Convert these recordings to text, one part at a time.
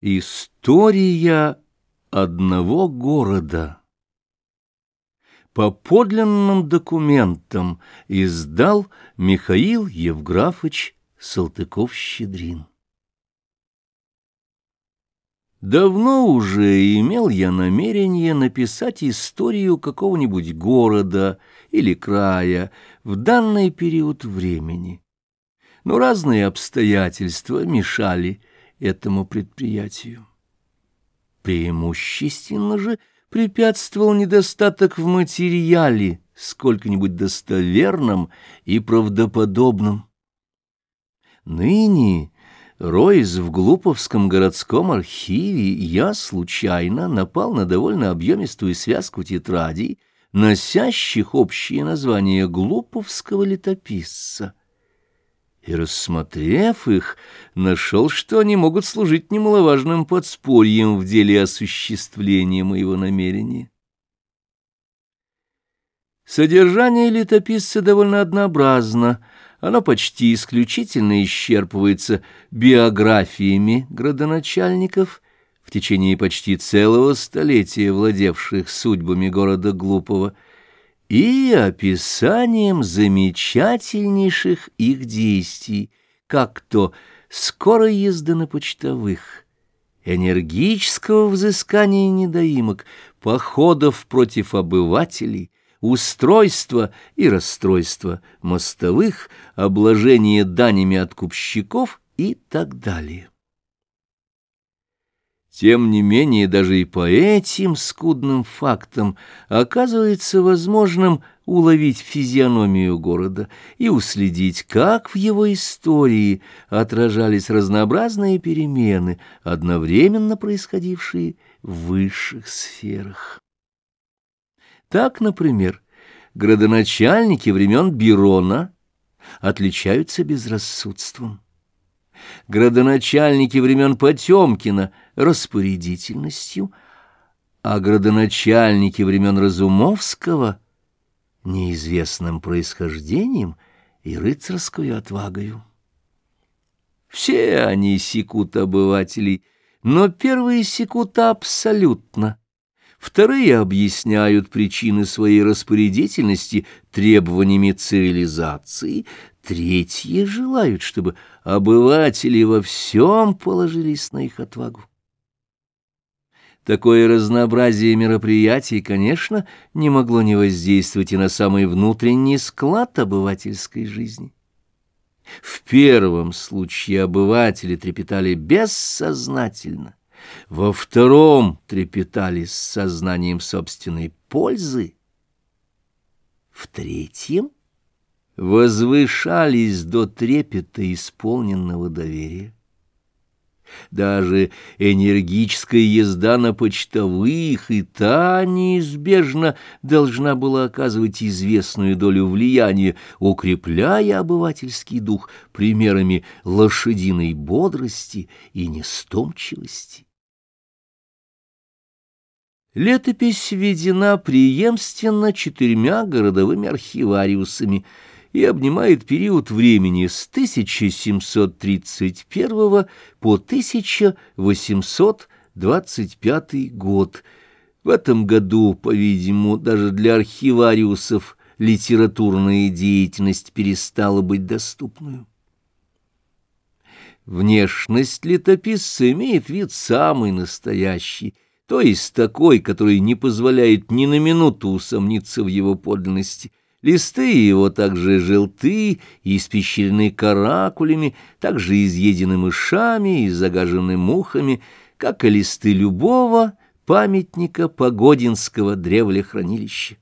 История одного города По подлинным документам издал Михаил Евграфович Салтыков-Щедрин. Давно уже имел я намерение написать историю какого-нибудь города или края в данный период времени. Но разные обстоятельства мешали этому предприятию. Преимущественно же препятствовал недостаток в материале, сколько-нибудь достоверном и правдоподобном. Ныне, роясь в Глуповском городском архиве, я случайно напал на довольно объемистую связку тетрадей, носящих общее название Глуповского летописца и, рассмотрев их, нашел, что они могут служить немаловажным подспорьем в деле осуществления моего намерения. Содержание летописца довольно однообразно, оно почти исключительно исчерпывается биографиями градоначальников, в течение почти целого столетия владевших судьбами города Глупого, и описанием замечательнейших их действий, как то скорой езды на почтовых, энергического взыскания недоимок, походов против обывателей, устройства и расстройства мостовых, обложения данями откупщиков и так далее. Тем не менее, даже и по этим скудным фактам оказывается возможным уловить физиономию города и уследить, как в его истории отражались разнообразные перемены, одновременно происходившие в высших сферах. Так, например, градоначальники времен Бирона отличаются безрассудством градоначальники времен Потемкина — распорядительностью, а градоначальники времен Разумовского — неизвестным происхождением и рыцарскую отвагою. Все они секут обывателей, но первые секут абсолютно. Вторые объясняют причины своей распорядительности требованиями цивилизации, Третьи желают, чтобы обыватели во всем положились на их отвагу. Такое разнообразие мероприятий, конечно, не могло не воздействовать и на самый внутренний склад обывательской жизни. В первом случае обыватели трепетали бессознательно, во втором трепетали с сознанием собственной пользы, в третьем — возвышались до трепета исполненного доверия. Даже энергическая езда на почтовых и та неизбежно должна была оказывать известную долю влияния, укрепляя обывательский дух примерами лошадиной бодрости и нестомчивости. Летопись введена преемственно четырьмя городовыми архивариусами — и обнимает период времени с 1731 по 1825 год. В этом году, по-видимому, даже для архивариусов литературная деятельность перестала быть доступной. Внешность летописца имеет вид самый настоящий, то есть такой, который не позволяет ни на минуту усомниться в его подлинности. Листы его также желты и испещрены каракулями, также изъедены мышами и загажены мухами, как и листы любого памятника Погодинского древлехранилища.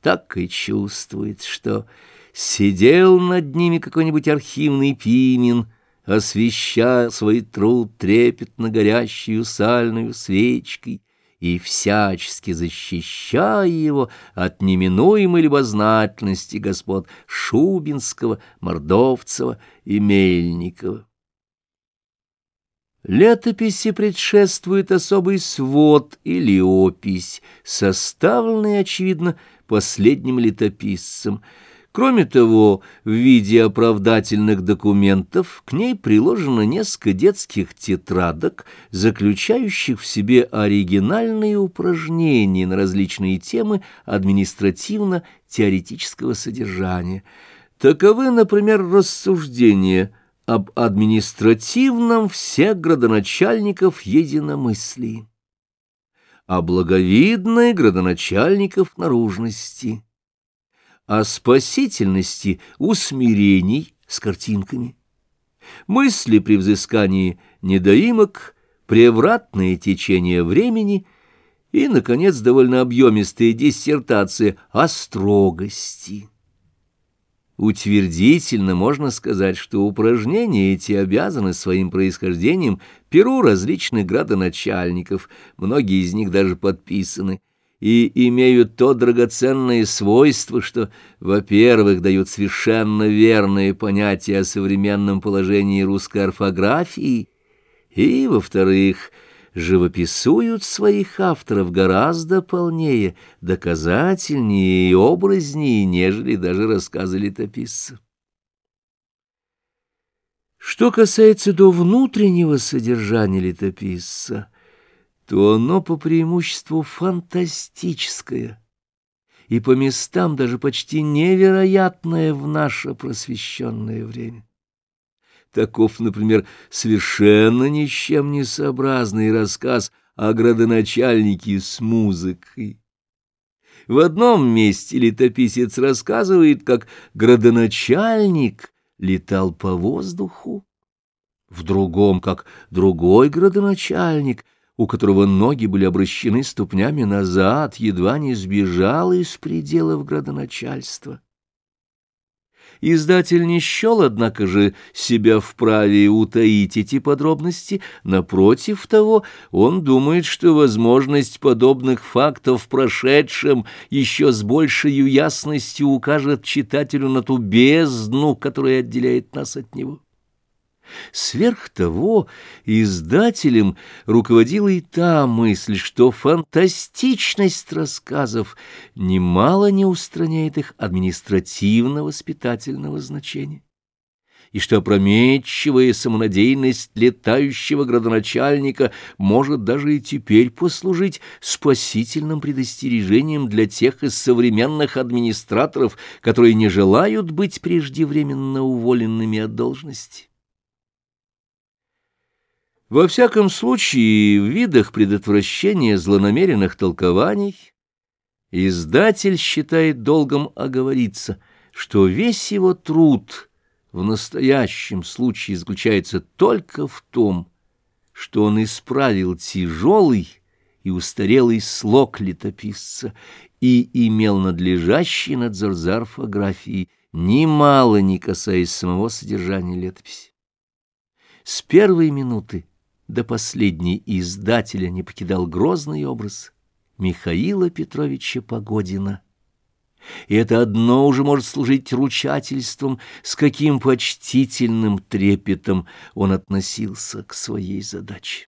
Так и чувствует, что сидел над ними какой-нибудь архивный пимен, освещая свой труд трепетно горящую сальную свечкой, и всячески защищая его от неминуемой любознательности господ Шубинского, Мордовцева и Мельникова. Летописи предшествует особый свод или опись, составленный, очевидно, последним летописцем, Кроме того, в виде оправдательных документов к ней приложено несколько детских тетрадок, заключающих в себе оригинальные упражнения на различные темы административно-теоретического содержания. Таковы, например, рассуждения об административном всех градоначальников единомыслии, о благовидной градоначальников наружности, о спасительности усмирений с картинками, мысли при взыскании недоимок, превратное течение времени и, наконец, довольно объемистая диссертация о строгости. Утвердительно можно сказать, что упражнения эти обязаны своим происхождением перу различных градоначальников, многие из них даже подписаны, и имеют то драгоценное свойство, что, во-первых, дают совершенно верное понятие о современном положении русской орфографии, и, во-вторых, живописуют своих авторов гораздо полнее, доказательнее и образнее, нежели даже рассказы летописца. Что касается до внутреннего содержания летописца — то оно по преимуществу фантастическое и по местам даже почти невероятное в наше просвещенное время. Таков, например, совершенно ни с чем не сообразный рассказ о градоначальнике с музыкой. В одном месте летописец рассказывает, как градоначальник летал по воздуху, в другом, как другой градоначальник — у которого ноги были обращены ступнями назад, едва не сбежал из пределов градоначальства. Издатель не счел, однако же, себя вправе утаить эти подробности. Напротив того, он думает, что возможность подобных фактов в прошедшем еще с большей ясностью укажет читателю на ту бездну, которая отделяет нас от него. Сверх того, издателем руководила и та мысль, что фантастичность рассказов немало не устраняет их административно-воспитательного значения и что опрометчивая самонадеянность летающего градоначальника может даже и теперь послужить спасительным предостережением для тех из современных администраторов, которые не желают быть преждевременно уволенными от должности. Во всяком случае, в видах предотвращения злонамеренных толкований издатель считает долгом оговориться, что весь его труд в настоящем случае заключается только в том, что он исправил тяжелый и устарелый слог летописца и имел надлежащий надзор за орфографией, немало не касаясь самого содержания летописи. С первой минуты до последней издателя не покидал грозный образ Михаила Петровича Погодина. И это одно уже может служить ручательством, с каким почтительным трепетом он относился к своей задаче.